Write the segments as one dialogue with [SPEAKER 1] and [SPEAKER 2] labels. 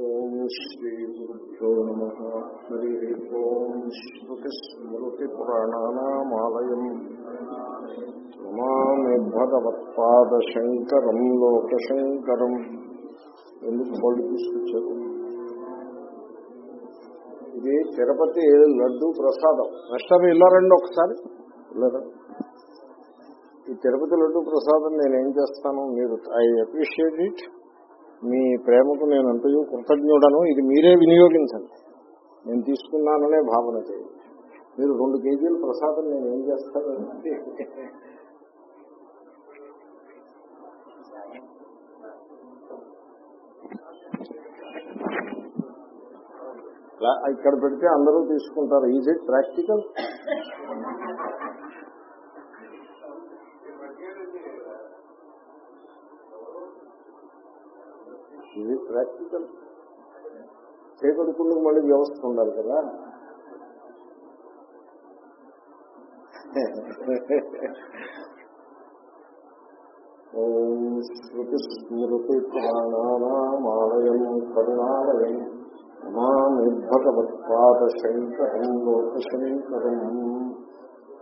[SPEAKER 1] ఓం శ్రీ గురుభ్యో నమ. హరి ఓం శ్రుతిస్మృతిపురాణానామాలయం నమామి భగవత్పాదశంకరం లోకశంకరం. ఎందుకు పళ్ళు తీసుకొచ్చారు? ఇది తిరుపతి లడ్డు ప్రసాదం. నెక్స్ట్ వెళ్ళారండి ఒకసారి. ఈ తిరుపతి లడ్డు ప్రసాదం నేనేం చేస్తాను? మీరు ఐ అప్రిషియేట్ ఇట్. మీ ప్రేమకు నేను అంతయు కృతజ్ఞుడను. ఇది మీరే వినియోగించండి. నేను తీసుకున్నాననే భావన చేయండి. మీరు రెండు కేజీల ప్రసాదం నేను ఏం చేస్తాను ఇక్కడ పెడితే అందరూ తీసుకుంటారు. Is it practical? ఇది ప్రాక్టికల్ చేకడుకుందుకు మళ్ళీ వ్యవస్థ ఉండాలి కదా. ఓం శృతి స్మృతి పురాణానామాలయం కరుణాలయం భగవత్పాదశంకరం లోకశంకరం.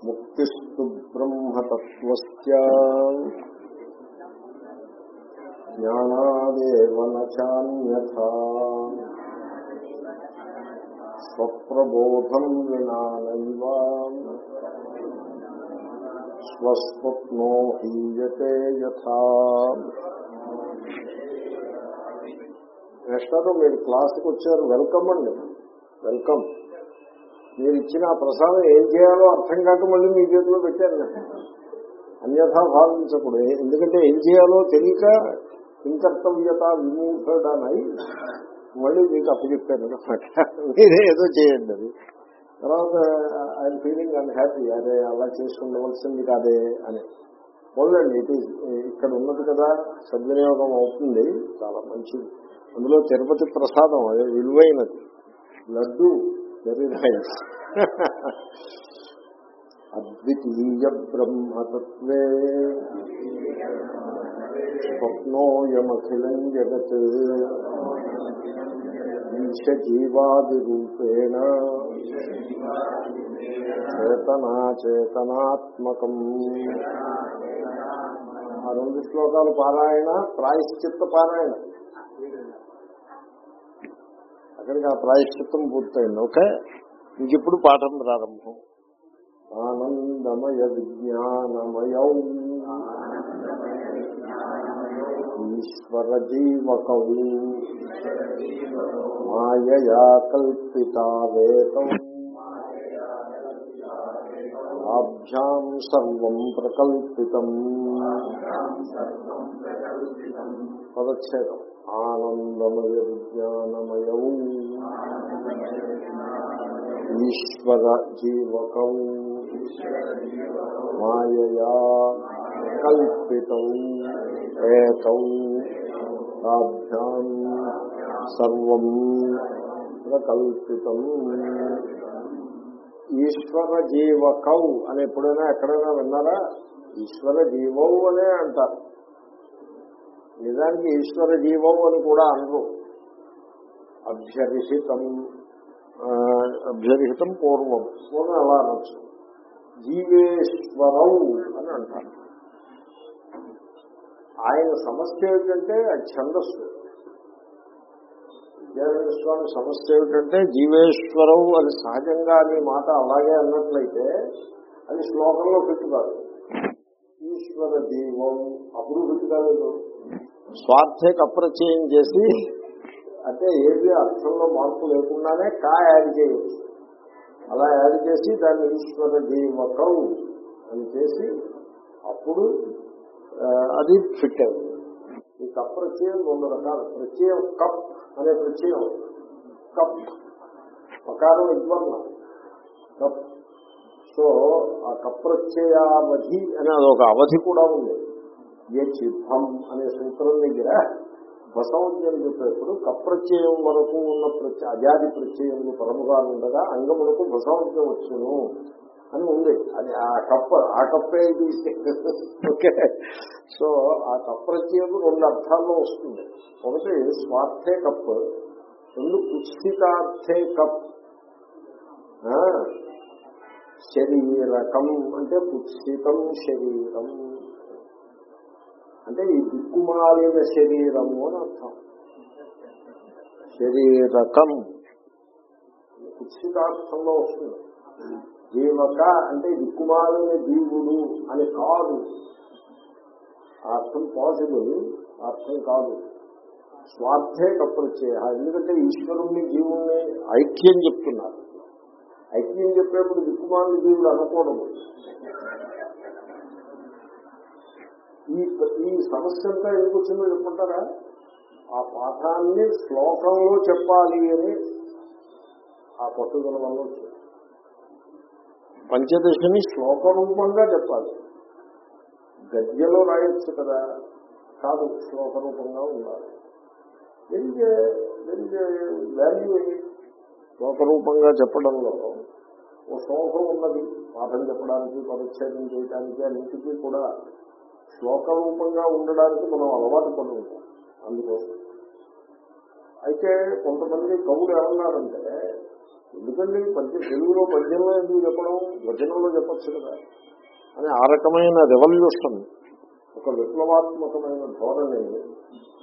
[SPEAKER 1] ముక్తిస్తు బ్రహ్మతత్వస్య. జ్ఞానాదేవ నాన్యథా స్వప్రబోధం వినానైవ స్వస్వప్నో హీయతే యథా నెక్స్ట్ మీరు క్లాస్కి వచ్చారు వెల్కమ్ అండి. వెల్కమ్. మీరు ఇచ్చిన ప్రసాదం ఏం చేయాలో అర్థం కాక మళ్ళీ మీ చేతిలో పెట్టారు. అన్యథా భావించకూడదు. ఎందుకంటే ఏం చేయాలో తెలియక కింకర్తవ్యత విమూఢనై మళ్ళీ మీకు అప్పచెప్పాను. అనమాట మీరే ఏదో చేయండి అది. తర్వాత ఐఎమ్ ఫీలింగ్ అన్ హ్యాపీ అదే అలా చేసుకుండవలసింది కాదే అని. మొదలండి ఇట్ ఈస్ ఇక్కడ ఉన్నది కదా సద్వినియోగం అవుతుంది. చాలా మంచిది. అందులో తిరుపతి ప్రసాదం అదే విలువైనది. లడ్డు వెరీ నైస్ అద్వితీయ బ్రహ్మతత్వే. స్వప్నోయమఖిలం జగత్ ఈశజీవాదిరూపేణ చేతనాచేతనాత్మకం. ఆ రెండు శ్లోకాలు పారాయణ ప్రాయశ్చిత్త పారాయణ. అక్కడికి ఆ ప్రాయశ్చిత్తం పూర్తయింది. ఓకే? ఇంక ఇప్పుడు పాఠం ప్రారంభం. ఆనందమయ విజ్ఞానమయం. ఈశ్వర జీవకౌ మాయయా కల్పితావేతం ఆభ్యాం సర్వం ప్రకల్పితం. పదచ్ఛేదం. ఆనందమయ విజ్ఞానమయౌ ఈశ్వర జీవకౌ మాయయా కల్పితం. ఏకౌ తాభ్యాం సర్వం ప్రకల్పితం. ఈశ్వర జీవకౌ అని ఎప్పుడైనా ఎక్కడైనా విన్నారా? ఈశ్వర జీవవు అనే అంటారు నిజానికి ఈశ్వర జీవం అని కూడా అనరు. అభ్యరిహితం అభ్యరిహితం పూర్వం. పూర్వం అలా అనొచ్చు? జీవేశ్వరౌ అని అంటారు. ఆయన సమస్య ఏమిటంటే ఛందస్సు. విద్యానంద స్వామి సమస్య ఏమిటంటే జీవేశ్వరవు అని సహజంగా అనే మాట అలాగే అన్నట్లయితే అది శ్లోకంలో ఫిట్ కాదు ఈశ్వర అప్పుడు ఫిట్ కాలేదు. స్వార్థకి అప్రచయం చేసి అంటే ఏది అర్థంలో మార్పు లేకుండానే కా యాడ్ చేయవచ్చు అలా యాడ్ చేసి దాన్ని ఈశ్వర జీవకం అని చేసి అప్పుడు అది ఫిట్ అయింది ఈ కప్ ప్రత్యయం రెండు రకాలు. ప్రత్యయం కప్ అనే ప్రత్యయం. కప్. ప్రకారం ఇబ్బంది కప్. సో ఆ కప్రత్యయావధి అనే అదొక అవధి కూడా ఉంది. ఏ చిత్తం అనే సూత్రం దగ్గర బసవజ్ఞం చెప్పేప్పుడు కప్రత్యయం వరకు ఉన్న ప్రత్యయ అజాది ప్రత్యయములు పరముగా ఉండగా అంగములకు బసవజ్ఞం వచ్చును. అని ఉంది. అది ఆ కప్ప ఆ కప్పే ఇది. ఓకే. సో ఆ కప్రత్యయం రెండు అర్థాల్లో వస్తుంది. ఒకటి స్వార్థే కప్ రెండు కుత్సితార్థే కప్ శరీరకం అంటే కుత్సితం శరీరం. అంటే ఈ దిక్కుమాలిన శరీరము అని అర్థం. శరీరకం. కుత్సితార్థంలో వస్తుంది. జీవక అంటే దిక్కుమాలిన జీవుడు అని కాదు. అర్థం పాసిబుల్ అర్థం కాదు. స్వార్థే కప్రత్యయ ఎందుకంటే ఈశ్వరుణ్ణి జీవుణ్ణి ఐక్యం చెప్తున్నారు. ఐక్యం చెప్పేప్పుడు దిక్కుమాలిన జీవుడు అనకూడదు. ఈ ఈ సమస్య అంతా ఎందుకు వచ్చిందో చెప్పుకుంటారా? ఆ పాఠాన్ని శ్లోకంలో చెప్పాలి అని ఆ పట్టుదల వల్ల వచ్చింది. పంచదశని శ్లోక రూపంగా చెప్పాలి. గద్యలో రాయొచ్చు కదా కాదు శ్లోక రూపంగా ఉండాలి వెరిగే వెరిగే వాల్యూ శ్లోక రూపంగా చెప్పడంలో ఓ శ్లోకం ఉన్నది. పాఠం చెప్పడానికి పరిచ్ఛేదం చేయడానికి అన్నింటికీ కూడా శ్లోక రూపంగా ఉండడానికి మనం అలవాటు పడి ఉంటాం అందుకోసం. అయితే కొంతమంది కవులు ఏమన్నారంటే ఎందుకండి? పద్య తెలుగులో పద్యంలో ఎందుకు చెప్పడం? వచనంలో చెప్పచ్చు కదా. అని ఆ రకమైన రెవల్యూషన్. ఒక విప్లవాత్మకమైన ధోరణి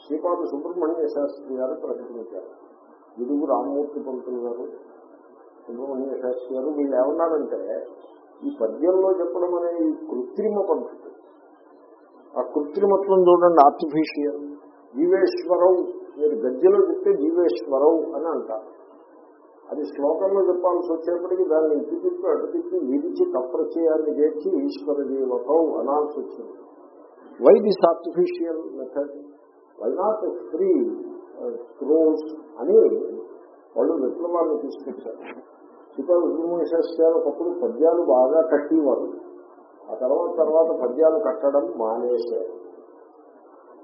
[SPEAKER 1] శ్రీపాద సుబ్రహ్మణ్య శాస్త్రి గారు ప్రకటించారు. ఇడుగు రామ్మూర్తి పంతులు గారు సుబ్రహ్మణ్య శాస్త్రి గారు వీళ్ళు ఏమన్నారంటే ఈ పద్యంలో చెప్పడం అనే ఈ కృత్రిమ పద్ధతి. ఆ కృత్రిమత్వం చూడండి ఆర్టిఫిషియల్ జీవేశ్వరం మీరు గద్యలో చెప్తే జీవేశ్వరం అని అంటారు. అది శ్లోకంలో చెప్పాల్సి వచ్చేప్పటికీ దాన్ని ఇటు తిప్పి అటు తిప్పి విడిచి తప్రచయాన్ని చేర్చి ఈశ్వర జీవకం అనాల్సి వచ్చింది. Why this artificial method why not free scrolls అని వాళ్ళు విప్లవాన్ని తీసుకొచ్చారు. శిఖర విమర్శారు ఒకప్పుడు పద్యాలు బాగా కట్టేవారు. ఆ తర్వాత తర్వాత పద్యాలు కట్టడం మానేశారు.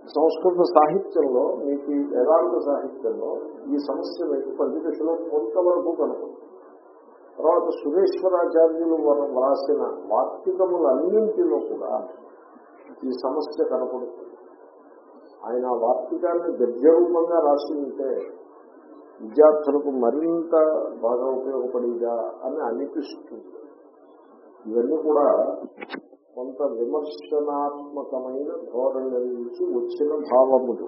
[SPEAKER 1] సంస్కృత సాహిత్యంలో మీకు వేదాంత సాహిత్యంలో ఈ సమస్య మీకు దశలో కొంతవరకు కనుకుంది తర్వాత సురేశ్వరాచార్యులు వర- వ్రాసిన వార్తికములన్నింటిలో కూడా ఈ సమస్య కనపడుతుంది. ఆయన వార్తికాన్ని గద్యరూపంగా రాసి ఉంటే విద్యార్థులకు మరింత బాగా ఉపయోగపడేదా అని అనిపిస్తుంది. ఇవన్నీ కూడా కొంత విమర్శనాత్మకమైన ధోరణి నుంచి వచ్చిన భావములు.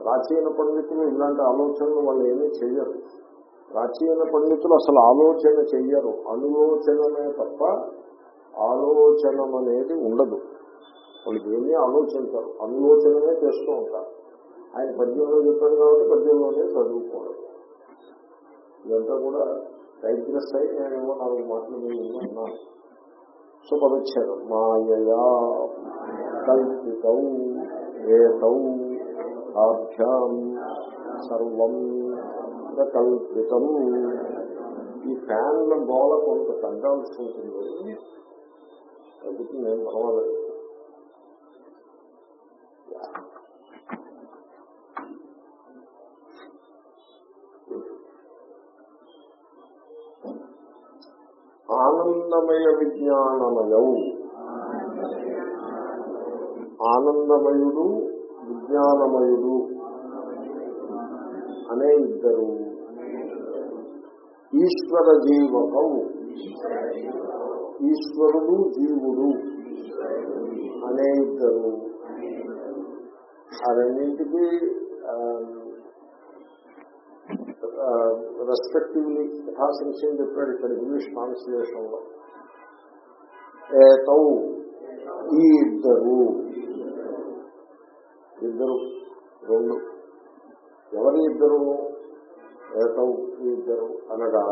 [SPEAKER 1] ప్రాచీన పండితులు ఇలాంటి ఆలోచనలు వాళ్ళు ఏమీ చెయ్యరు. ప్రాచీన పండితులు అసలు ఆలోచన చెయ్యరు. అనులోచనమే తప్ప ఆలోచనం అనేది ఉండదు. వాళ్ళు ఏమీ ఆలోచించరు. అనులోచనమే చేస్తూ ఉంటారు. ఆయన పద్యంలో చెప్పారు కాబట్టి పద్యంలోనే చదువుకోవడం. ఇదంతా కూడా డైగ్రెస్ అయి నేనేమో నాలుగు మాటలు మీరు విన్నాను. సో పదచ్చారు మాయయా కల్పితౌ ఏతౌ ఆభ్యాం సర్వం కల్పితం ఈ ఫ్యాన్ల గోళ కొంత తగ్గాల్సి ఉంటుంది. తగ్గుతుంది ఏం పర్వాలేదు ఆనందమయ విజ్ఞానమయవు ఆనందమయుడు విజ్ఞానమయుడు అనే ఇద్దరు. ఈశ్వర జీవకం ఈశ్వరుడు జీవుడు అనే ఇద్దరు. ఆ రెండింటికి రెస్పెక్టివ్లీ యథాశంశయం చెప్పాడు ఇక్కడ ఇంగ్లీష్ ట్రాన్స్లేషన్లో. ఏతౌ ఈ ఇద్దరు. ఇద్దరు రెండు. ఎవరి ఇద్దరు? ఏతౌ ఈ ఇద్దరు అనగా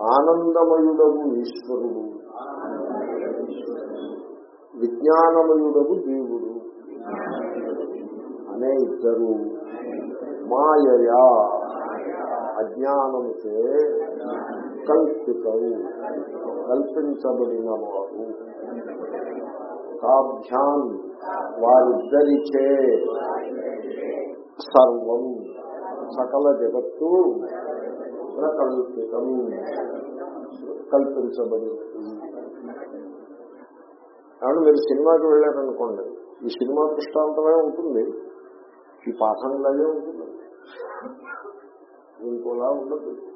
[SPEAKER 1] ఆనందమయుడము ఈశ్వరుడు. విజ్ఞానమయుడగు దేవుడు. అనే ఇద్దరు. మాయయా. అజ్ఞానముచే కల్పితవు. కల్పించబడిన వారు. కాభ్యాం వారిద్దరిచే సర్వం. సకల జగత్తు ప్రకల్పితం. కల్పించబడినది. కాబట్టి మీరు సినిమాకి వెళ్ళారనుకోండి ఈ సినిమా దృష్టాంతమే ఉంటుంది. ఈ పాఠం ఇలాగే ఉంటుంది. ఇంకోలా ఉండదు.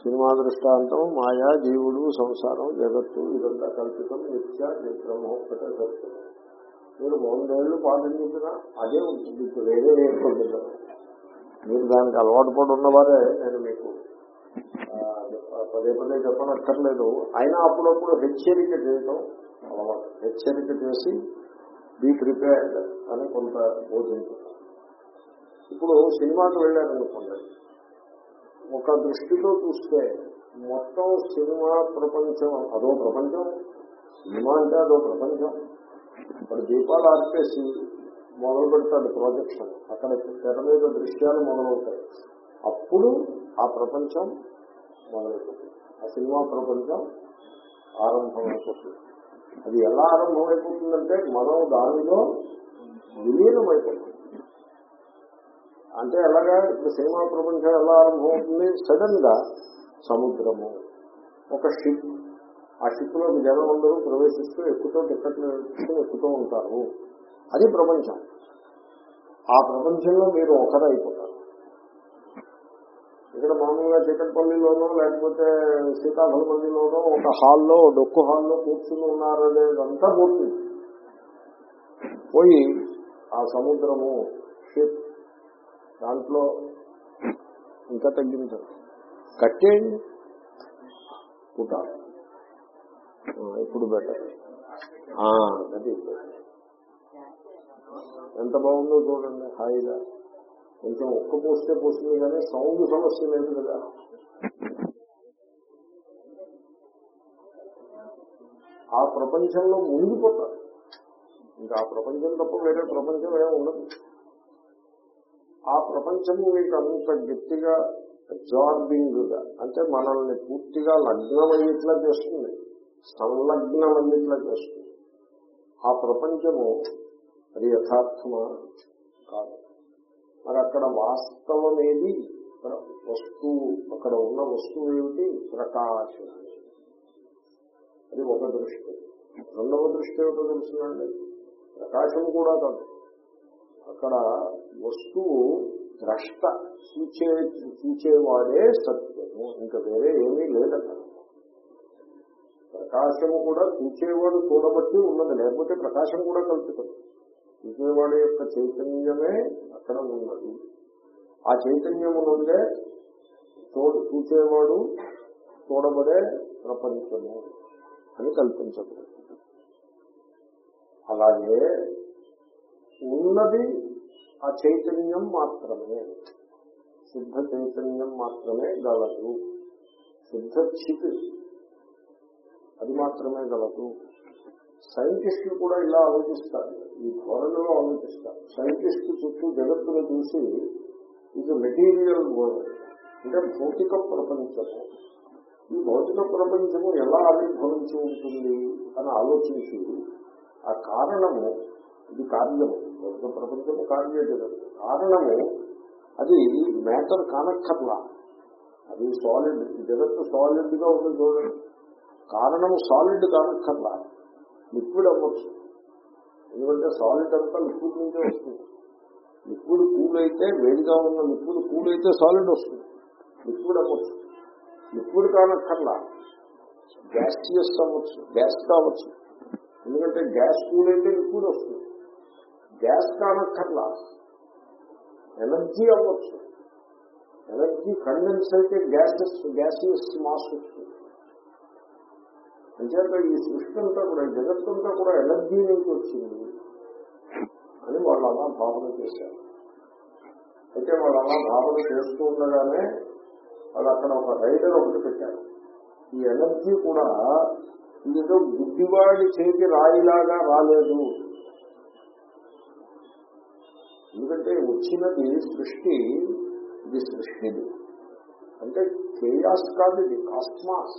[SPEAKER 1] సినిమా దృష్టాంతం మాయా జీవుడు సంసారం జగత్తు ఇదంతా కల్పితం నిత్య నిత్రము ఒక్కటే సత్యం. మీరు వందేళ్ళు పాఠం చెప్పినా అదే ఉంటుంది. ఇప్పుడు వేరే మీరు దానికి అలవాటు పడి ఉన్నవారే నేను మీకు పదే పదే చెప్పనక్కర్లేదు. అయినా అప్పుడప్పుడు హెచ్చరిక చేయటం అలవాటు. హెచ్చరిక చేసి బీ ప్రిపేర్డ్ అని కొంత బోధించారు ఇప్పుడు సినిమాకి వెళ్ళారనుకోండి. ఒక దృష్టితో చూస్తే మొత్తం సినిమా ప్రపంచం అదో ప్రపంచం సినిమా అంటే అదో ప్రపంచం. ఇప్పుడు దీపాలు ఆర్పేసి మొదలు పెడతాడు ప్రాజెక్షన్ అక్కడ తెర మీద దృశ్యాలు మొదలవుతాయి. అప్పుడు ఆ ప్రపంచం మొదలవుతుంది. ఆ సినిమా ప్రపంచం ఆరంభమైపోతుంది. అది ఎలా ఆరంభమైపోతుందంటే మనం దానిలో విలీనమైపోతుంది అంటే ఎలాగా ఇప్పుడు సినిమా ప్రపంచం ఎలా ఆరంభమవుతుంది? సడన్గా సముద్రము ఒక షిప్ ఆ షిప్లో జనం అందరూ ప్రవేశిస్తూ ఎక్కుతూ టిక్కెట్లు ఎక్కుతూ ఉంటారు. అది ప్రపంచం. ఆ ప్రపంచంలో మీరు ఒకరైపోతారు. ఇక్కడ మామూలుగా చికట్పల్లిలోనో లేకపోతే సీతాఫలపల్లిలోనో ఒక హాల్లో డొక్కు హాల్లో కూర్చుని ఉన్నారనేదంతా పోతుంది పోయి ఆ సముద్రము షిప్ దాంట్లో ఇంకా తగ్గించండి కట్టేయండి. పుట. ఇప్పుడు బెటర్ అది. ఎంత బాగుందో చూడండి హాయిగా. కొంచెం ఒక్క పోస్తే పోస్తుంది కానీ సౌండ్ సమస్య లేదు కదా. ఆ ప్రపంచంలో మునిగిపోతారు ఇంకా ఆ ప్రపంచం తప్ప వేరే ప్రపంచం ఏమి ఉండదు. ఆ ప్రపంచము మీకు అంత గట్టిగా అబ్జార్బింగ్గా అంటే మనల్ని పూర్తిగా లగ్నమయ్యేట్లా చేస్తుంది. సంలగ్నమయ్యేట్లా చేస్తుంది. ఆ ప్రపంచము అది యథార్థమా? కాదు. మరి అక్కడ వాస్తవమేది? వస్తువు అక్కడ ఉన్న వస్తువు ఏమిటి? ప్రకాశం. అది ఒక దృష్టి. రెండవ దృష్టి ఏమిటో తెలుసునండి. ప్రకాశం కూడా కాదు. అక్కడ వస్తువు ద్రష్ట చూచే చూచేవాడే సత్యము ఇంకా వేరే ఏమీ లేదక్కడ ప్రకాశము కూడా చూచేవాడు చూడబట్టి ఉన్నది లేకపోతే ప్రకాశం కూడా కల్పితం చూసేవాడి యొక్క చైతన్యమే అక్కడ ఉన్నది. ఆ చైతన్యము నుండే చోటు చూచేవాడు చూడబడే ప్రపంచము అని కల్పించబడుతుంది. అలాగే ఉన్నది ఆ చైతన్యం మాత్రమే. శుద్ధ చైతన్యం మాత్రమే గలదు. శుద్ధ చిత్ అది మాత్రమే గలదు. సైంటిస్టులు కూడా ఇలా ఆలోచిస్తారు. ఈ ధోరణిలో ఆలోచిస్తారు. సైంటిస్టు చుట్టూ జగత్తును చూసి ఇది మెటీరియల్ వరల్డ్ అంటే భౌతిక ప్రపంచము. ఈ భౌతిక ప్రపంచము ఎలా ఆవిర్భవించి ఉంటుంది అని ఆలోచించి ఆ కారణము ఇది కార్యము ప్రపంచము కార్య జగత్తు కారణము అది మ్యాటర్ కానక్కర్లా. అది సాలిడ్ జగత్తు సాలిడ్గా ఉంటుంది చూడండి. కారణము సాలిడ్ కానక్కర్లా. లిక్విడ్ అవ్వచ్చు. ఎందుకంటే సాలిడ్ అంతా లిక్విడ్ నుంచే వస్తుంది. లిక్విడ్ కూల్ అయితే వేడిగా ఉన్న లిక్విడ్ కూల్ అయితే సాలిడ్ వస్తుంది. లిక్విడ్ అవ్వచ్చు. లిక్విడ్ కానక్కర్లా. గ్యాస్టియస్ అవ్వచ్చు. గ్యాస్ కావచ్చు ఎందుకంటే గ్యాస్ కూల్ అయితే లిక్విడ్ వస్తుంది. గ్యాస్ కానక్కర్లా ఎనర్జీ అవ్వచ్చు. ఎనర్జీ కండెన్స్ అయితే గ్యాసెస్ గ్యాసియస్ మాస్ వస్తుంది. అంచేత ఈ సృష్టి అంతా కూడా ఈ జగత్తంతా కూడా ఎనర్జీ నుంచి వచ్చింది అని వాళ్ళు అలా భావన చేశారు. అయితే వాళ్ళు అలా భావన చేస్తూ ఉండగానే వాళ్ళు అక్కడ ఒక రైడర్ ఒకటి పెట్టారు. ఈ ఎనర్జీ కూడా ఇదేదో బుద్ధివాడి చేతి రాయిలాగా రాలేదు. ఎందుకంటే వచ్చినది సృష్టి ఇది సృష్టిది. అంటే కేయాస్ కాదు ఇది కాస్మాస్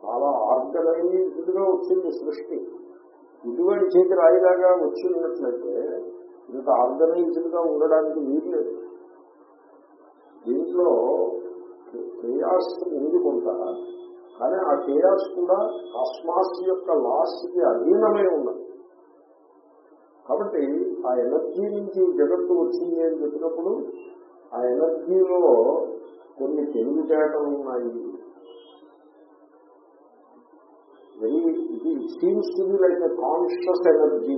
[SPEAKER 1] చాలా ఆర్గనైజ్డ్గా వచ్చింది సృష్టి. ఇటువంటి చేతి రాయిలాగా వచ్చి ఉన్నట్లయితే ఇంత ఆర్గనైజ్డ్గా ఉండడానికి వీల్లేదు దీంట్లో కేయాస్ ఉంది కొంత కానీ ఆ కేయాస్ కూడా కాస్మాస్ యొక్క లాస్కి అధీనమై ఉన్నది. కాబట్టి ఆ ఎనర్జీ నుంచి జగత్తు వచ్చింది అని చెప్పినప్పుడు ఆ ఎనర్జీలో కొన్ని తెలివితేటలు ఉన్నాయి. వెరీ ఇది seems to be like conscious energy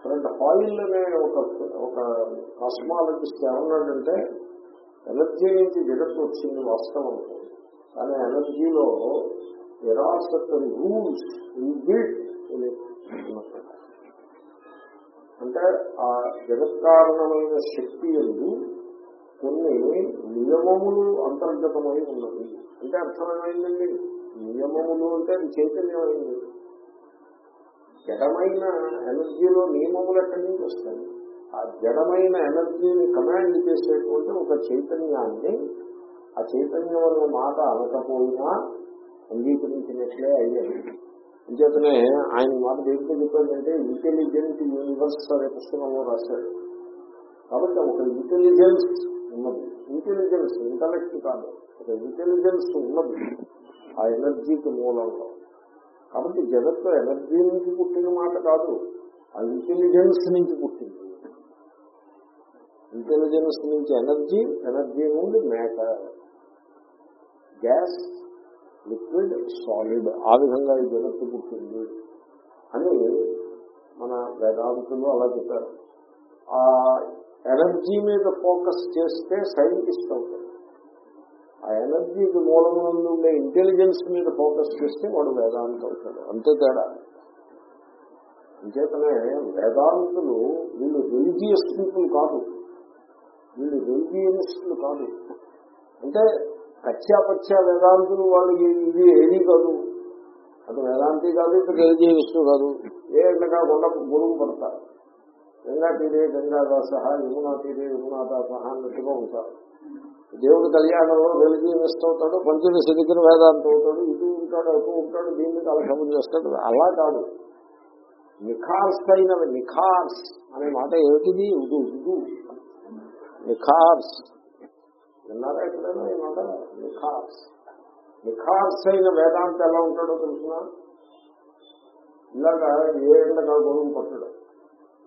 [SPEAKER 1] friend oil అనే ఒక ఒక కాస్మాలజిస్ట్ ఏమన్నాడంటే ఎనర్జీ నుంచి జగత్తు వచ్చింది వాస్తవం. కానీ ఎనర్జీలో నిరాసక్తి రూల్స్ ఇన్బిల్ట్ అంటే ఆ జగత్కారణమైన శక్తి ఎందు కొన్ని నియమములు అంతర్గతమై ఉన్నది అంటే అర్థమైందండి? నియమములు అంటే అది చైతన్యమైంది జడమైన ఎనర్జీలో నియమములు ఎక్కడి నుంచి వస్తాయి? ఆ జడమైన ఎనర్జీని కమాండ్ చేసేటువంటి ఒక చైతన్యాన్ని ఆ చైతన్యం అన్న మాట అనకపోయినా అంగీకరించినట్లే అయ్యాయి అంచేతనే ఆయన మాట దేంట్లో చెప్పాడంటే ఇంటెలిజెంట్ యూనివర్స్ అనే పుస్తకంలో రాశాడు. కాబట్టి ఒక ఇంటెలిజెన్స్ ఉన్నది. ఇంటెలిజెన్స్ ఇంటలెక్ట్ కాదు. ఒక ఇంటెలిజెన్స్ ఉన్నది. ఆ ఎనర్జీకి మూలంలో కాబట్టి జగత్తు ఎనర్జీ నుంచి పుట్టిన మాట కాదు ఆ ఇంటెలిజెన్స్ నుంచి పుట్టింది. ఇంటెలిజెన్స్ నుంచి ఎనర్జీ ఎనర్జీ నుండి మ్యాటర్ గ్యాస్ లిక్విడ్ సాలిడ్ ఆ విధంగా ఈ జగత్తు పుట్టింది అని మన వేదాంతులు అలా చెప్పారు. ఆ ఎనర్జీ మీద ఫోకస్ చేస్తే సైంటిస్ట్ అవుతాడు. ఆ ఎనర్జీకి మూలంలో ఉండే ఇంటెలిజెన్స్ మీద ఫోకస్ చేస్తే వాడు వేదాంత అవుతాడు. అంతే తేడా. అంచేతనే వేదాంతులు వీళ్ళు రిలీజియస్ పీపుల్ కాదు. వీళ్ళు రిలీజియనిస్టులు కాదు. అంటే కచ్చాపచ్చ వేదాంతులు వాళ్ళు ఇది ఏది కాదు. అది వేదాంతి కాదు ఇటు రిలీజియనిస్టు కాదు. ఏ ఎండగా కొండ గురువు పడతారు. గంగా తీరే గంగాదాస యమునా తీరే యమునాదాస అన్నట్టుగా ఉంటారు. దేవుడు కళ్యాణంలో రిలీజియనిస్ట్ అవుతాడు పంచదశ దగ్గర వేదాంతం అవుతాడు ఇటు ఉంటాడు అటు ఉంటాడు దీన్ని కలసమం చేస్తాడు. అలా కాదు. నిఖార్స్ అయినవి నిఖార్స్ అనే మాట ఏమిటిది? ఉదు ఉదు. నిఖార్స్. విన్నారా ఎక్కడైనా ఈ మాట? నిఖార్స్. నిఖార్స్ అయిన వేదాంత ఎలా ఉంటాడో తెలుసిన? ఇలాగా ఏ ఎండగా గొడవ పట్టడం.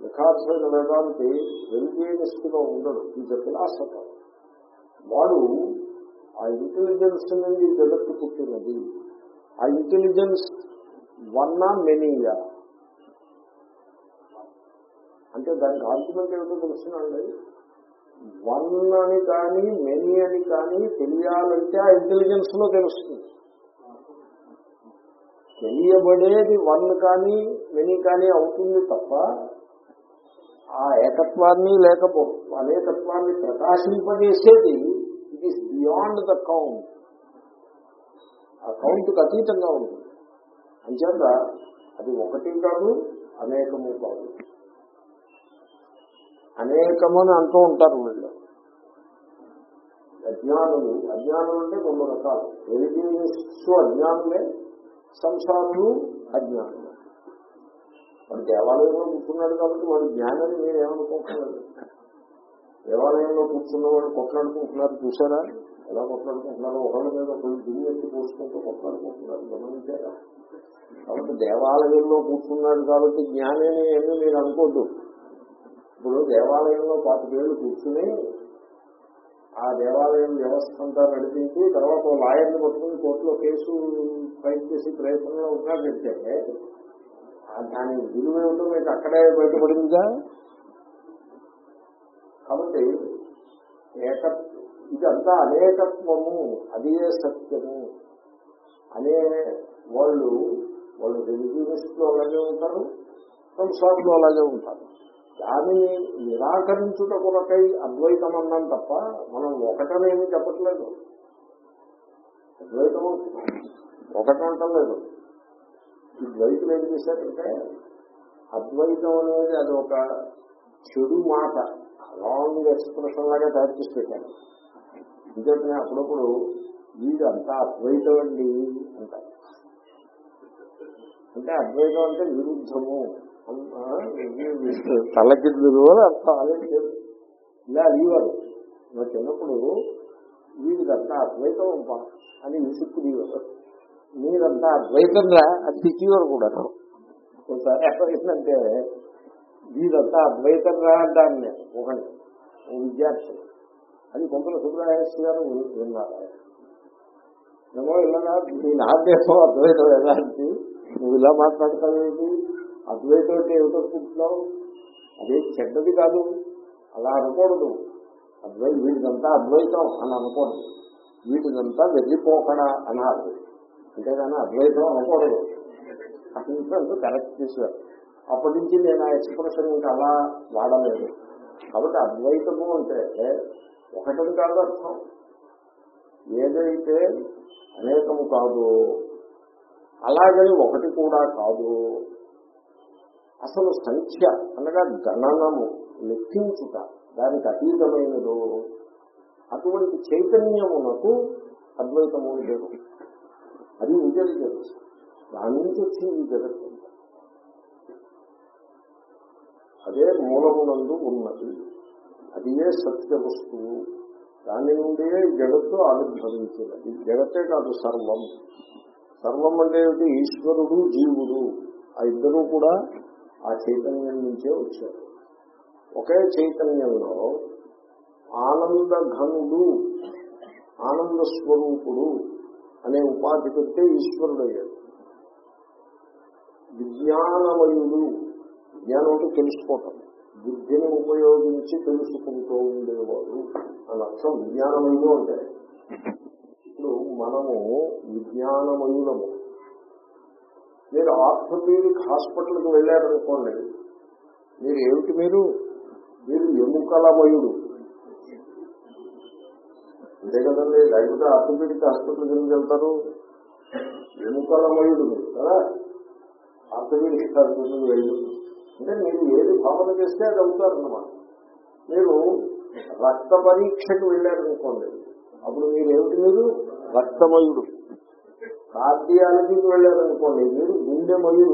[SPEAKER 1] నిఖార్స్ అయిన వేదాంతి వెలిజేనిస్తుగా గా ఉండడు ఈజ్ ఫిలాసఫర్ వాడు ఆ ఇంటెలిజెన్స్ నుండి జగత్తు పుట్టినది. ఆ ఇంటెలిజెన్స్ వన్న మెనీయా. అంటే దానికి ఆర్గ్యుమెంట్ ఏమిటో తెలుసునండి వన్ అని కానీ మెనీ అని కానీ తెలియాలంటే ఆ ఇంటెలిజెన్స్లో తెలుస్తుంది. తెలియబడేది వన్ కానీ మెనీ కానీ అవుతుంది తప్ప ఆ ఏకత్వాన్ని లేకపో అనేకత్వాన్ని ప్రకాశింపజేసేది it is beyond the count ఆ కౌంట్కి అతీతంగా ఉంటుంది. అంచేత అది ఒకటి కాదు అనేకము కాదు. అనేకమని అంటూ ఉంటారు వీళ్ళు. అజ్ఞానులు అజ్ఞానం అంటే రెండు రకాలు. రిలీజియస్ అజ్ఞానులే సంసారులు అజ్ఞానులు. వాడు దేవాలయంలో కూర్చున్నాడు కాబట్టి వాడు జ్ఞానాన్ని మీరు ఏమనుకుంటున్నారు దేవాలయంలో కూర్చున్న వాడు కొట్లాడుకుంటున్నారు చూసారా ఎలా కొట్లాడుకుంటున్నారు ఒకళ్ళ మీద ఒకళ్ళు దిగి ఎత్తి పోసుకుంటూ కొట్లాడుకుంటున్నారు గమనించారా? కాబట్టి దేవాలయంలో కూర్చున్నాడు కాబట్టి జ్ఞానేనే ఏమీ మీరు అనుకోద్దు. ఇప్పుడు దేవాలయంలో పాతికేళ్ళు కూర్చుని ఆ దేవాలయం వ్యవస్థ అంతా నడిపించి తర్వాత లాయర్ని పట్టుకుని కోర్టులో కేసు ఫైట్ చేసి ప్రయత్నంలో ఉన్నాడంటే దాని విలువ ఏమిటో మీకు అక్కడే బయటపడిందిగా కాబట్టి ఏక ఇదంతా అనేకత్వము అదే సత్యము. అనే వాళ్ళు వాళ్ళు రిలీజియనిస్టులు అలాగే ఉంటారు సంసారులు అలాగే ఉంటారు. దానిని నిరాకరించుట కొరకై అద్వైతం అన్నాం తప్ప మనం ఒకటనేమి చెప్పట్లేదు. అద్వైతం ఒకటంటం లేదు. ఈ ద్వైతులు ఏం చేశారంటే అద్వైతం అనేది అది ఒక చెడు మాట లాంగ్ ఎక్స్ప్రెషన్ లాగా తయారు చేసి పెట్టాను ఎందుకంటే అప్పుడప్పుడు వీడు అంతా అద్వైతం అండి అంటారు. అంటే అద్వైతం అంటే విరుద్ధము తలకిద్దులు అని అర్థం అదే ఇలా అడిగేవారు. నా చిన్నప్పుడు వీరిదంతా అద్వైతం అబ్బా అని విసుక్కు మీరంతా అద్వైతం రా అది తిట్టేవారు కూడా. ఒకసారి ఎక్కడైందంటే వీరంతా అద్వైతం రా అంటాను నేను ఒకటి ఓ విద్యార్థి. అది కొంపల సుబ్రహ్మణ్య గారు విన్- విన్నారు? ఏమో ఇలాగా నీ నాదేశం అద్వైత వేదాంతి నువ్వు ఇలా మాట్లాడతావేంటి? అద్వైతం అంటే ఏమిటనుకుంటున్నావు అదే చెడ్డది కాదు. అలా అనకూడదు. అద్వై వీటిదంతా అద్వైతం అని అనకూడదు వీటిదంతా వెళ్ళిపోకడా అనాలి అంతేగాని అద్వైతం అనకూడదు. అసలు కరెక్ట్ చేశారు. అప్పటి నుంచి నేను ఆ ఎక్స్ప్రెషన్ ఇంకా అలా వాడలేదు. కాబట్టి అద్వైతము అంటే ఒకటని కాదు అర్థం. ఏదైతే అనేకము కాదు అలాగని ఒకటి కూడా కాదు. అసలు సంఖ్య అనగా గణనము లెక్కించుట దానికి అతీతమైనదో. అటువంటి చైతన్యమునకు అద్వైతము లేదు అది ఇంటెలిజెన్స్ దాని నుంచి వచ్చింది జగత్తు అదే మూలమునందు ఉన్నది. అదియే సత్య వస్తువు? దాని నుండే జగత్తు ఆవిర్భవించినది. జగత్తే కాదు సర్వం. సర్వం అంటే ఏమిటి? ఈశ్వరుడు జీవుడు. ఆ ఇద్దరూ కూడా ఆ చైతన్యం నుంచే వచ్చారు. ఒకే చైతన్యంలో ఆనంద ఘనుడు ఆనంద స్వరూపుడు అనే ఉపాధి పెడితే ఈశ్వరుడు అయ్యాడు విజ్ఞానమయుడు విజ్ఞానం అంటే తెలుసుకోవటం. బుద్ధిని ఉపయోగించి తెలుసుకుంటూ ఉండేవాడు. అని అర్థం విజ్ఞానమయుడు అంటే. ఇప్పుడు మనము విజ్ఞానమయులము. మీరు ఆర్థోపీడిక్ హాస్పిటల్కి వెళ్ళారనుకోండి మీరు ఏమిటి మీరు? మీరు ఎముకలమయుడు. అంతే కదండి లేకపోతే ఆర్థోపీడిక్ హాస్పిటల్కి ఎందుకు వెళ్తారు? ఎముకలమయుడు మీరు కదా? ఆర్థోపీడిక్ హాస్పిటల్కి వెళ్ళి. అంటే మీరు ఏది భావన చేస్తే అది అవుతారన్నమాట. మీరు రక్త పరీక్షకు వెళ్ళారనుకోండి అప్పుడు మీరు ఏమిటి మీరు? రక్తమయుడు. కార్డియాలజీకి వెళ్ళారనుకోండి మీరు మరియు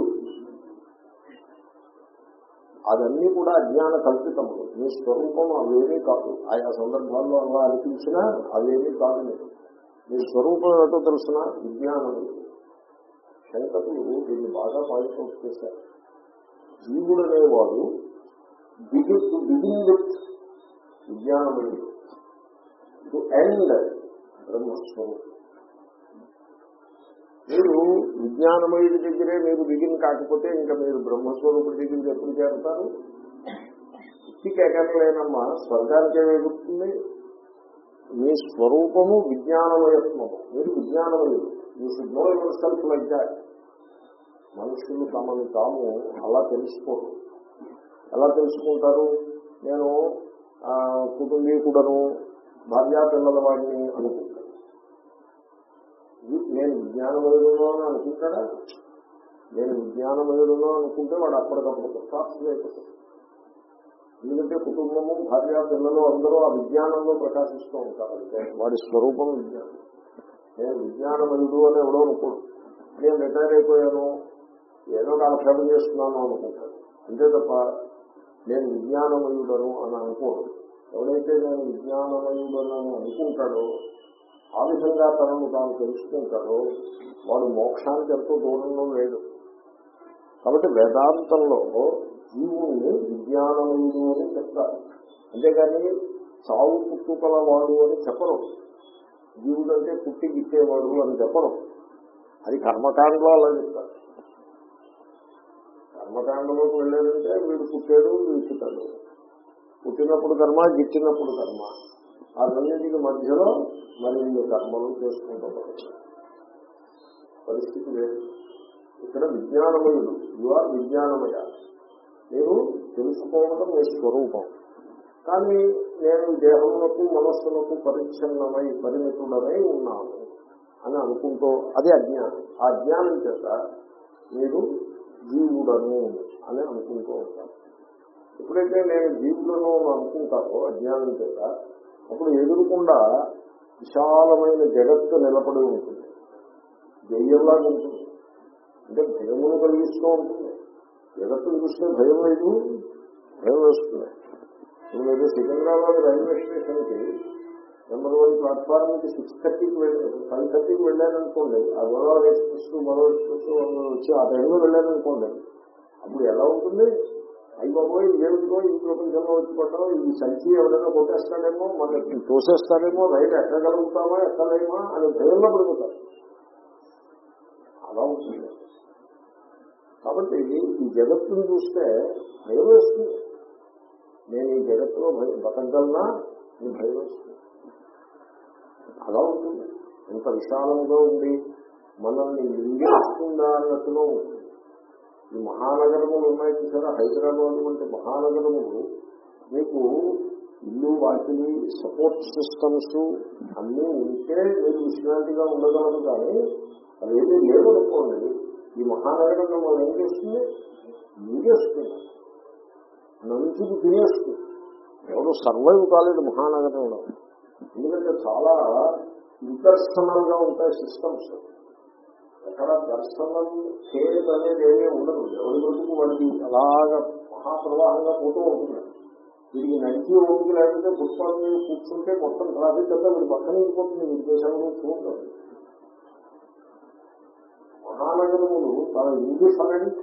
[SPEAKER 1] అదన్నీ కూడా అజ్ఞాన కల్పితములు. మీ స్వరూపం అవేమీ కాదు. ఆయా సందర్భాల్లో అలా అనిపించినా అవేమీ కాదు మీరు మీ స్వరూపం ఏమిటో తెలుసిన విజ్ఞానం శంకరులు దీన్ని బాగా పాయింట్అవుట్ చేశారు. జీవుడు అనేవాడు బిగి టు బిగిన్ విత్ విజ్ఞానములు టు ఎండ్ బ్రహ్మస్వరూపం. మీరు విజ్ఞానమయుడి దగ్గరే మీరు బిగిన్ కాకపోతే ఇంకా మీరు బ్రహ్మస్వరూపుడి దగ్గరికి ఎప్పుడు చేరుతారు? ఇచ్చికి స్వర్గానికి ఏమేగుతుంది మీ స్వరూపము విజ్ఞానమయత్వము మీరు విజ్ఞానమయుడు. మీ should yourself like that మనుషులు తమను తాము అలా తెలుసుకోరు. ఎలా తెలుసుకుంటారు? నేను కుటుంబీకుడను భార్యా పిల్లల వాడిని అనుకుంటాను. నేను విజ్ఞానమయుడును అని అనుకుంటాడా? నేను విజ్ఞానమయుడును అనుకుంటే వాడు అప్పటికప్పుడు కృతార్థం ఎందుకంటే కుటుంబము భార్య పిల్లలు అందరూ ఆ విజ్ఞానంలో ప్రకాశిస్తూ ఉంటారు. వాడి స్వరూపం విజ్ఞానం. నేను విజ్ఞానమయుడు అని ఎవడో అనుకోడు. నేను రిటైర్ అయిపోయాను. ఏదో కాలక్షేపం చేస్తున్నాను అనుకుంటాను అంతే తప్ప నేను విజ్ఞానమయుడను అని అనుకోడు. ఎవడైతే నేను విజ్ఞానమయుడను అనుకుంటాడో ఆ విధంగా తనను తాను తెలుసుకుంటారో వాడు మోక్షానికి ఎంతో దూరంలో లేడు. కాబట్టి వేదాంతంలో జీవుని విజ్ఞానముడు అని చెప్తారు. అంతేగాని చావు పుట్టుకల వాడు అని చెప్పరు. జీవుడు అంటే పుట్టి గిట్టేవాడు అని చెప్పరు. అది కర్మకాండలో అలా చెప్తారు. కర్మకాండలోకి వెళ్ళాడంటే వీడు పుట్టాడు వీడుతాడు పుట్టినప్పుడు కర్మ గిట్టినప్పుడు కర్మ. ఆ రెండింటికి మధ్యలో మరి కర్మలు చేసుకుంటూ పరిస్థితి లేదు ఇక్కడ విజ్ఞానమయుడు యు ఆర్ విజ్ఞానమయ. నేను తెలుసుకోవడం మీ స్వరూపం. కానీ నేను దేహములకు మనస్సులకు పరిచ్ఛిన్నమై పరిమితుడమై ఉన్నాను అని అనుకుంటూ అది అజ్ఞానం. ఆ అజ్ఞానం చేత మీరు జీవుడను అని అనుకుంటూ ఉంటారు. ఎప్పుడైతే నేను జీవులను అనుకుంటారో అజ్ఞానం చేత అప్పుడు ఎదురుకుండా విశాలమైన జగత్తు నిలబడి ఉంటుంది. దెయ్యంలాగా ఉంటుంది. అంటే భయమును కలిగిస్తూ ఉంటుంది. జగత్తును చూస్తే భయం లేదు భయం వేస్తుంది. నేను సికింద్రాబాద్ రైల్వే స్టేషన్కి నెంబర్ వన్ ప్లాట్ఫారంకి సిక్స్ థర్టీకి వెళ్ళాను. ఫైవ్ థర్టీకి వెళ్ళాననుకోండి ఆ గోదావరి ఎక్స్ప్రెస్ మరో ఎక్స్ప్రెస్ వచ్చి ఆ టైంలో వెళ్ళాననుకోండి అప్పుడు ఎలా ఉంటుంది? అయ్యో ఇదేమిటో ఈ ప్రపంచంలో వచ్చిపోతాం ఈ సంచి ఎవరైనా కొట్టేస్తాడేమో మనకి తోసేస్తాడేమో రైట్ ఎక్కగలుగుతామా ఎక్కలేమా అనే భయంలో పడిపోతారు. అలా ఉంటుంది. కాబట్టి ఈ జగత్తును చూస్తే భయం వేస్తుంది. నేను ఈ జగత్తులో భయం బతకగలనా? నేను భయం వేస్తుంది. అలా ఉంటుంది. ఎంత విశాలంగా ఉండి మనల్ని మింగేస్తుందా అన్నట్టులో ఉంటుంది. ఈ మహానగరములు ఉన్నాయి చూసారా? హైదరాబాద్ వంటి మహానగరములు మీకు ఇల్లు వాటిని సపోర్ట్ సిస్టమ్స్ అన్నీ ఉంటే మీరు విశ్రాంతిగా ఉండగలరు కానీ అవి ఏమీ లేవనుకోండి. ఈ మహానగరం మనం ఏం చేస్తుంది? మింగేస్తుంది నంచుకు తినేస్తుంది ఎవరు సర్వైవ్ కాలేదు మహానగరంలో. ఎందుకంటే చాలా ఇంపర్సనల్గా ఉంటాయి సిస్టమ్స్. ఎక్కడ దర్శనం కేర్ అనేది ఏమీ ఉండదు. ఎవరి వరకు వాడికి అలాగ మహాప్రవాహంగా పోతూ ఉంటుంది. వీడికి నడిచి ఓపిక లేకపోతే ఫుట్పాత్ మీద కూర్చుంటే మొత్తం ట్రాఫిక్ అంతా వీడి పక్కన వెళ్ళిపోతుంది వీడి దేశంలో చూడండి మహానగరములు చాలా ఇండిఫరెంట్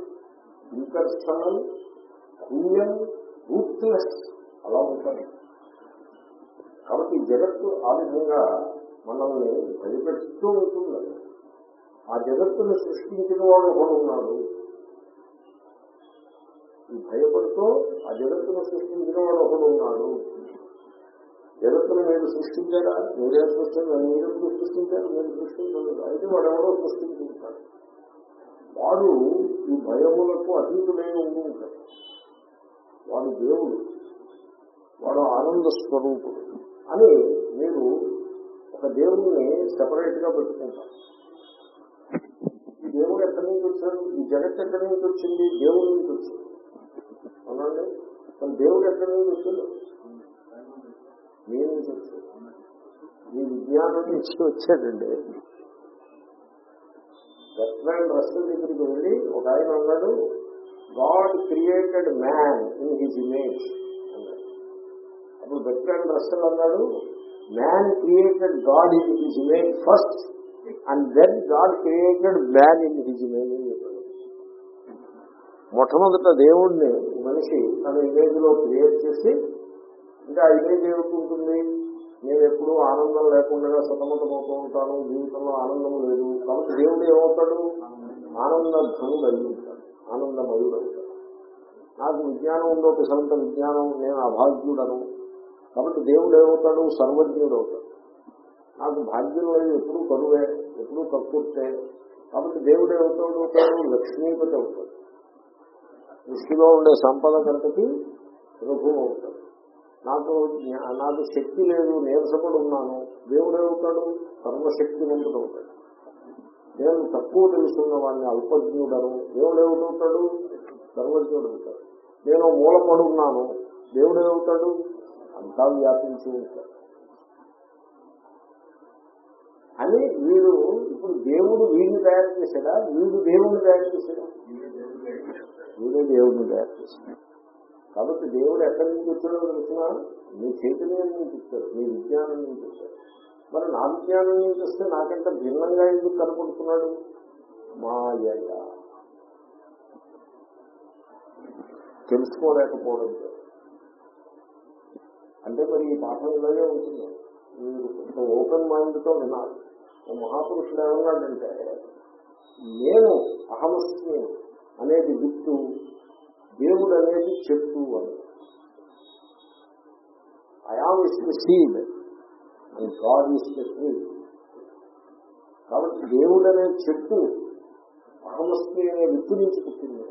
[SPEAKER 1] ఇంపర్సనల్ క్రూయల్ రూత్లెస్ అలా ఉంటాయి. కాబట్టి జగత్తు ఆ విధంగా మనల్ని భయపెడుతూ ఉంటుంది. ఆ జగత్తును సృష్టించిన వాడు ఒకడు ఉన్నాడు ఈ భయపడుతూ ఆ జగత్తును సృష్టించిన వాడు ఒకడు ఉన్నాడు జగత్తును మీరు సృష్టించారా మీరే సృష్టించారు మీరు సృష్టించారు మీరు సృష్టించలేదు. అయితే వాడు ఎవరో సృష్టించుకుంటాడు. వాడు ఈ భయములకు అతీతుడై ఉండి ఉంటాడు. వాడు దేవుడు. వాడు ఆనంద స్వరూపుడు. అని మీరు ఒక దేవుడిని సెపరేట్గా పెట్టుకుంటారు. దేవుడు ఎక్కడి నుంచి వచ్చాడు? ఈ జగత్ ఎక్కడి నుంచి వచ్చింది? దేవుడి నుంచి వచ్చింది. అవునండి? కానీ దేవుడు ఎక్కడి నుంచి వచ్చాడు? మీ నుంచి వచ్చాడు. మీ విజ్ఞానం నుంచి వచ్చాడండి. బెర్ట్రాండ్ రస్సెల్ దగ్గరికి వెళ్ళి ఒక ఆయన అన్నాడు God created man in his image అప్పుడు బెర్ట్రాండ్ రస్సెల్ అన్నాడు man created God in his image first and then God created man in his image అని చెప్పాడు మొట్టమొదట దేవుణ్ణి మనిషి తన ఇమేజ్లో క్రియేట్ చేసి ఇంకా ఆ ఇమేజ్ ఏమిటి నేను ఎప్పుడూ ఆనందం లేకుండా సతమతమవుతూ ఉంటాను. జీవితంలో ఆనందం లేదు. కాబట్టి దేవుడు ఏమవుతాడు? ఆనంద ధనుడు అయి ఉంటాడు. ఆనందమయుడు అవుతాడు నాకు విజ్ఞానం ఉందో పిసరంత విజ్ఞానం నేను అభాగ్యుడను. కాబట్టి దేవుడు ఏమవుతాడు? సర్వజ్ఞుడు అవుతాడు నాకు భాగ్యం లేదు ఎప్పుడూ కరువే. ఎప్పుడూ కక్కుర్తే. కాబట్టి దేవుడు ఏమవుతాడు? అవుతాడు లక్ష్మీపతి అవుతాడు. దృష్టిలో ఉండే సంపద కంటకి ప్రభు అవుతాడు. నాకు నాకు శక్తి లేదు నీరసపడి ఉన్నాను. దేవుడు ఏమవుతాడు? సర్వశక్తివంతుడు అవుతాడు. నేను తక్కువ తెలుసున్న వాడిని అల్పజ్ఞుడను. దేవుడు ఏమిటవుతాడు సర్వజ్ఞుడు అవుతాడు. నేను మూలపడి ఉన్నాను. దేవుడు ఏమవుతాడు? అంతా వ్యాపించి ఉంటాడు. అని వీడు ఇప్పుడు దేవుడు వీడిని తయారు చేశాడా? వీడు దేవుడిని తయారు చేశాడా? వీడే దేవుడిని తయారు చేశాడు. కాబట్టి దేవుడు ఎక్కడి నుంచి వచ్చాడో తెలిసిన మీ చైతన్యం నుంచి వచ్చాడు మీ విజ్ఞానం నుంచి వచ్చాడు మరి నా విజ్ఞానం నుంచి వస్తే నాకంటే భిన్నంగా ఎందుకు కనపడుతున్నాడు? మాయగా. తెలుసుకోలేకపోవడం అంటే మరి ఈ పాఠం ఇలాగే ఉంటుంది. మీరు ఓపెన్ మైండ్తో వినాలి. ఓ మహాపురుషుడు ఏమన్నాడంటే నేను అహమస్మి అనేది గుర్తు దేవుడు అనేది చెట్టు అని. I am is the seed and God is the tree కాబట్టి దేవుడు అనే చెట్టు అహమస్మి అనే విత్తు నుంచి పుట్టింది.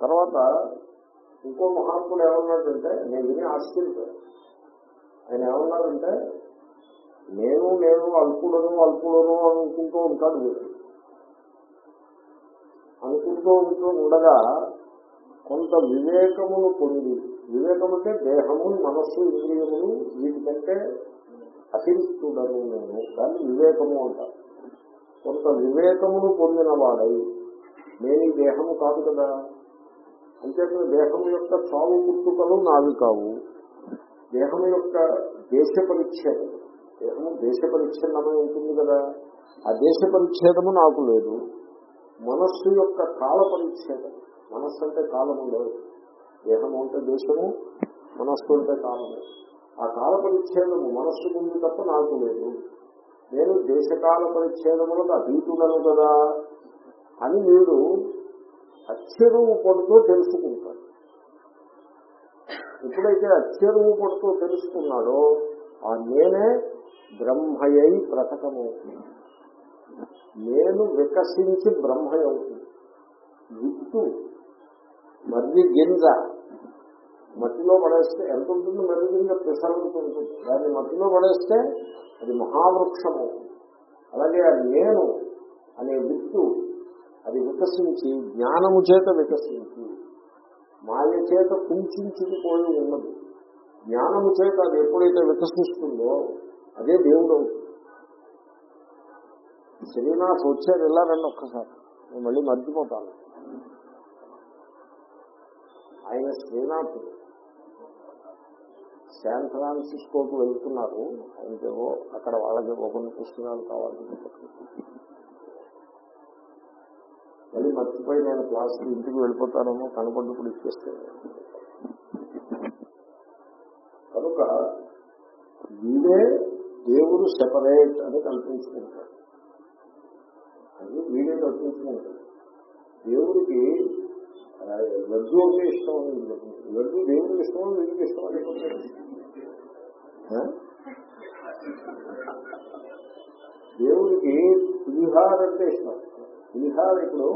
[SPEAKER 1] తర్వాత ఇంకో మహాత్ముడు ఏమన్నాడంటే నేను విని ఆశ్చర్యపోయాను ఆయన ఏమన్నాడంటే నేను నేను అల్పుడను అల్పుడను అనుకుంటూ ఉంటాడు వీడు. అనుకుంటూ ఉంటూ ఉండగా కొంత వివేకమును పొంది వివేకం అంటే దేహము మనస్సు ఇంద్రియములు వీటికంటే అతిరిస్తుడను నేను. దాన్ని వివేకము అంటారు. కొంత వివేకమును పొందిన వాడై నేను ఈ దేహము కాదు కదా. అంతేకాదు దేహం యొక్క చావు పుట్టుకలు నావి కావు. దేహం యొక్క దేశ పరిచ్ఛేదం దేహము దేశ పరిచ్ఛిన్నమై ఉంటుంది కదా? ఆ దేశ పరిచ్ఛేదము నాకు లేదు. మనస్సు యొక్క కాల పరిచ్ఛేదం. మనస్సు అంటే కాలము లేదు దేహము అంటే దేశము మనస్సు అంటే కాలము ఆ కాల పరిచ్ఛేదము మనస్సు ముందు తప్ప నాకు లేదు. నేను దేశకాల పరిచ్ఛేదములకు అతీతుడను కదా అని మీరు అచ్చరువు పడుతూ తెలుసుకుంటారు. ఎప్పుడైతే అచ్చరువు పడుతూ తెలుసుకున్నాడో ఆ నేనే బ్రహ్మయ్యి ప్రకటమవుతుంది. నేను వికసించి బ్రహ్మయ్య అవుతుంది విత్తు మర్రి గింజ మట్టిలో పడేస్తే ఎంత ఉంటుంది? మర్రి గింజ పిసరంత ఉంటుంది దాన్ని మట్టిలో పడేస్తే అది మహావృక్షము. అలాగే అది నేను అనే విత్తు అది వికసించి జ్ఞానము చేత వికసించి మాయ చేత కుంచుకుపోయి ఉన్నది. జ్ఞానము చేత అది ఎప్పుడైతే వికసిస్తుందో అదే దేవుడు అవుతుంది శ్రీనాథ్ వచ్చారు ఇలా రండి ఒక్కసారి. నేను మళ్ళీ మర్చిపోతాను. ఆయన శ్రీనాథ్ శాన్ ఫ్రాన్సిస్కోకు వెళ్తున్నారు. ఆయనకేవో అక్కడ వాళ్ళకి కొన్ని పుస్తకాలు కావాలి. మళ్ళీ మర్చిపోయి నేను క్లాస్ ఇంటికి వెళ్ళిపోతానేమో కనపడ్డప్పుడు ఇచ్చేస్తాను. కనుక వీడే దేవుడు సెపరేట్ అని కల్పించుకుంటాడు. అది వీడే కల్పించుకుంటాడు దేవుడికి లడ్డు అంటే ఇష్టం ఉంది లడ్డు దేవుడికి ఇష్టం వీడికి ఇష్టం దేవుడికి పులిహార్ అంటే ఇష్టం. పులిహార్ ఇప్పుడు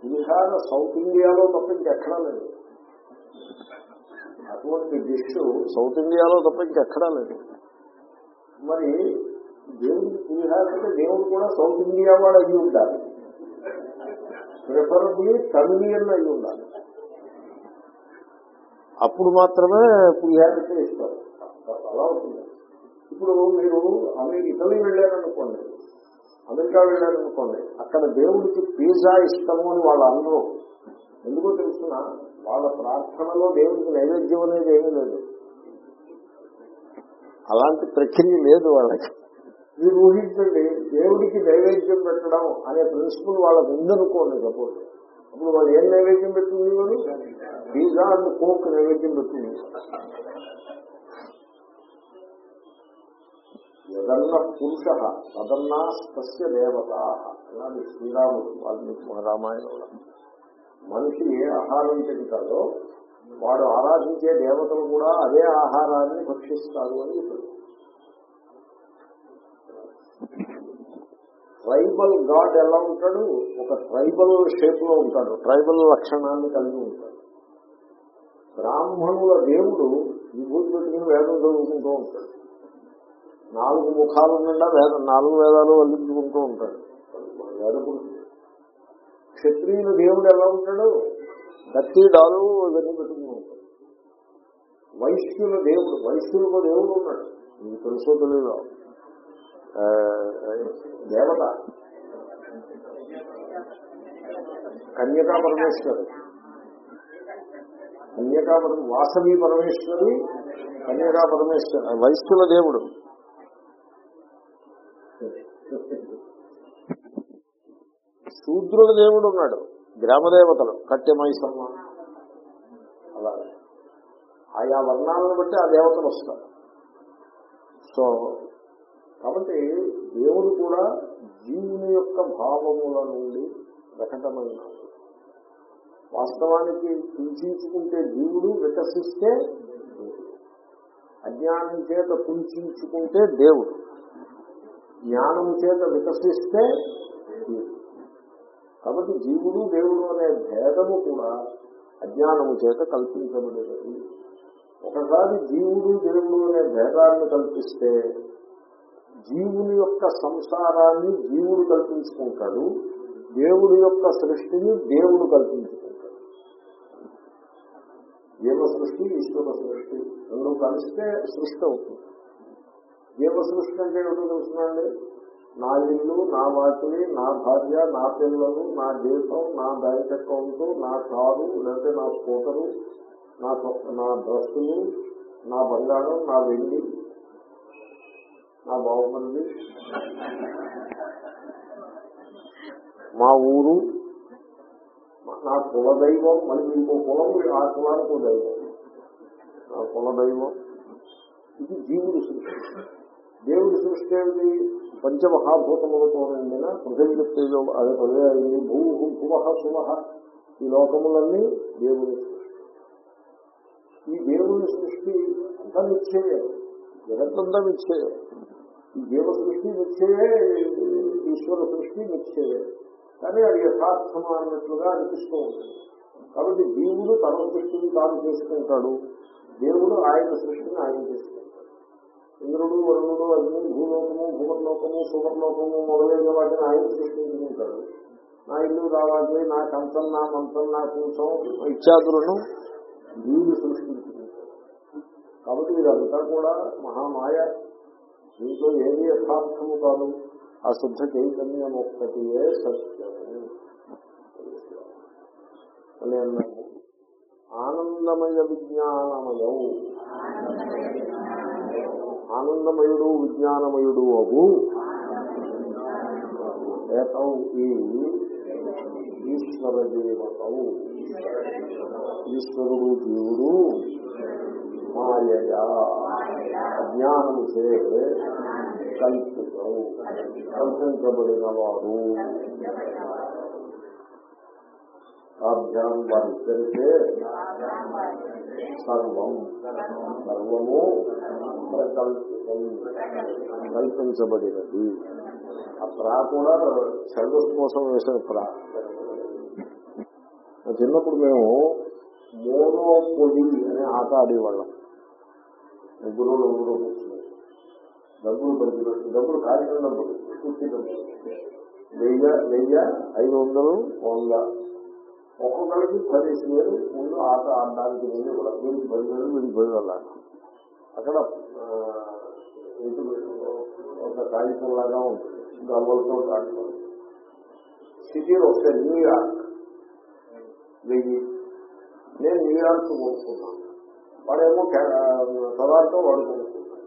[SPEAKER 1] పులిహార సౌత్ ఇండియాలో తప్ప ఇంకెక్కడా లేదు. అటువంటి డిష్ సౌత్ ఇండియాలో తప్ప ఇంకెక్కడా లేదు. మరి దేవుడికి పులిహార అంటే దేవుడు కూడా సౌత్ ఇండియా వాడు అయ్యి ఉండాలి. ప్రిఫరబుల్లీ తమిళియన్ అయ్యి ఉండాలి. అప్పుడు మాత్రమే పులిహార ఇస్తారు అలా ఉంటుంది ఇప్పుడు మీరు అమె ఇటలీ వెళ్ళారనుకోండి అమెరికా వెళ్ళారనుకోండి అక్కడ దేవుడికి పిజ్జా ఇష్టము అని వాళ్ళు అందరూ ఎందుకో తెలుసిన వాళ్ళ ప్రార్థనలో దేవుడికి నైవేద్యం అనేది ఏమీ లేదు. అలాంటి ప్రక్రియ లేదు వాళ్ళకి. మీరు ఊహించండి దేవుడికి నైవేద్యం పెట్టడం అనే ప్రిన్సిపల్ వాళ్ళకు ఉందనుకోండి సపోజ్. అప్పుడు వాళ్ళు ఏం నైవేద్యం పెట్టింది వాళ్ళు పిజ్జా అండ్ కోక్ నైవేద్యం పెట్టింది. ఎదన్న పురుష తదన్నా తస్య దేవత. అలాంటి శ్రీరాముడు వాల్మీకి రామాయణంలో మనిషి ఏ ఆహారం తింటాడో వాడు ఆరాధించే దేవతలు కూడా అదే ఆహారాన్ని భక్షిస్తారు అని చెప్పారు ట్రైబల్ గాడ్ ఎలా ఉంటాడు? ఒక ట్రైబల్ షేప్లో ఉంటాడు. ట్రైబల్ లక్షణాన్ని కలిగి ఉంటాడు. బ్రాహ్మణుల దేవుడు విభూతి పెట్టుకుని వేదం చదువుకుంటూ ఉంటాడు. నాలుగు ముఖాల నిండా వేదం నాలుగు వేదాలు వల్లించుకుంటూ ఉంటాడు. వేదపురుషుడు క్షత్రియుల దేవుడు ఎలా ఉంటాడు? కత్తి డాలు ఇవన్నీ పెట్టుకుని ఉంటాడు వైశ్యుల దేవుడు వైశ్యులకు దేవుడు ఉన్నాడు. మీకు తెలుసో తెలియదు దేవత. కన్యకా పరమేశ్వరి. కన్యకా పరమ వాసవి పరమేశ్వరి కన్యకా పరమేశ్వరి వైశ్యుల దేవుడు. శూద్రుల దేవుడు ఉన్నాడు. గ్రామదేవతలు కట్టెమైసమ్మ అలా. ఆయా వర్ణాలను బట్టి ఆ దేవతలు వస్తారు. సో కాబట్టి దేవుడు కూడా జీవుని యొక్క భావముల నుండి ప్రకటమైన వాస్తవానికి కుంచుకుంటే జీవుడు వికసిస్తే అజ్ఞానం చేత కుంచుకుంటే దేవుడు. జ్ఞానం చేత వికసిస్తే దేవుడు. కాబట్టి జీవుడు దేవుడు అనే భేదము కూడా అజ్ఞానము చేత కల్పించబడేది. ఒకసారి జీవుడు దేవుడు అనే భేదాన్ని కల్పిస్తే జీవుని యొక్క సంసారాన్ని జీవుడు కల్పించుకుంటాడు దేవుడి యొక్క సృష్టిని దేవుడు కల్పించుకుంటాడు. జీవ సృష్టి ఈశ్వర సృష్టి రెండు కలిస్తే సృష్టి అవుతుంది. జీవ సృష్టి అంటే ఏమిటో తెలుసునండి నా ఇల్లు నా వాటిని నా భార్య నా పిల్లలు నా జీవితం నా బ్యాంక్ అకౌంట్ నా కారు లేకపోతే నా స్కూటరు నా నా డ్రస్సులు నా బంగారం నా వెండి నా బాగుమంది మా ఊరు నా కులదైవం మరి ఇంకో కులం ఆ కులానికి దైవం. నా కులదైవం. ఇది జీవుడు సృష్టి. దేవుడి సృష్టి ఏమిటి? పంచమహాభూతములతో నిండిన పృథివీ తేజో అదే పదే అయింది భూ భువ శుభ ఈ లోకములన్నీ దేవుని సృష్టి. ఈ దేవుడి సృష్టి అంతా నిశ్చయే. జగత్తంతా నిశ్చయే. ఈ జీవ సృష్టి నిశ్చయే. ఈశ్వర సృష్టి నిశ్చయే. కానీ అది యథార్థము అన్నట్లుగా అనిపిస్తూ ఉంటుంది. కాబట్టి దేవుడు తన సృష్టిని తాను చేసుకుంటాడు. దేవుడు ఆయన సృష్టిని ఆయన చేసుకుంటాడు. ఇంద్రుడు వరుణుడు అగ్ని భూలోకము భూమర్లోకము సువర్లోకము మొదలైన వాటిని ఆయన సృష్టించుకుంటాడు నా ఇల్లు రావాలి నా కంచం నా మంచం నా కూసం ఇత్యాదులను జీవుడు సృష్టించుకుంటాడు కాబట్టి ఇదంతా కూడా మహామాయ. దీంట్లో ఏది యథార్థము కాదు. ఆ శుద్ధ చైతన్యం ఒక్కటియే సత్యము. ఆనందమయ విజ్ఞానమయం. ఆనందమయుడు విజ్ఞానమయుడు అవు ఏతౌ ఈ ఈశ్వర దేవతౌ ఈశ్వరుడు జీవుడు. మాయయా అజ్ఞానము చే కల్పితం. కల్పించబడిన వారు ఆభ్యాం వారిద్దరికే సర్వం. సర్వము ప్రకల్పితం. కల్పించబడినది ఆ ప్రా కూడా సర్వస్ కోసం వేసిన ప్రా. చిన్నప్పుడు మేము మోనోపొడి అనే ఆట ఆడేవాళ్ళం. ముగ్గురు నలుగురు కూర్చుని డబ్బులు డబ్బులు డబ్బులు కార్యక్రమం డబ్బులు పూర్తి డబ్బులు వెయ్యి వెయ్యి ఐదు వందలు వంద. ఒక్కొక్కరికి పదిహేను వేలు ముందు ఆట ఆడడానికి వెళ్ళి కూడా వీరికి పదివేలు వీరికి పదివేలు అక్కడ ఆ, ఇంటి ఒక కాగితం లాగా ఉంటుంది. గవ్వలతో కాగితం. సిటీలో వస్తే న్యూయార్క్ వెయ్యి. నేను న్యూయార్క్ కొనుక్కున్నాను వాడేమో పదార్థం వాడు కొనుక్కున్నాను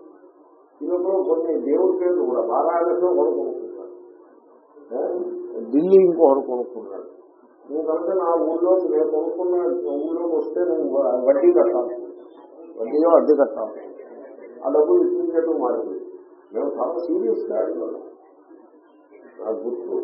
[SPEAKER 1] ఇందులో కొన్ని దేవుడి పేర్లు కూడా వారాణసిలో వాడు కొనుక్కుంటాడు ఏ? ఢిల్లీ ఇంకొకడు కొనుక్కున్నాడు. నువ్వు కనుక నా ఊళ్ళో నేను కొనుక్కున్న ఊళ్ళోకి వస్తే నువ్వు వడ్డీ కట్టాలి వడ్డీలో అద్దె కట్టాలి ఆ డబ్బులు ఇప్పించడం మారింది మేము చాలా సీరియస్గా అడిగాను నాకు గుర్తు.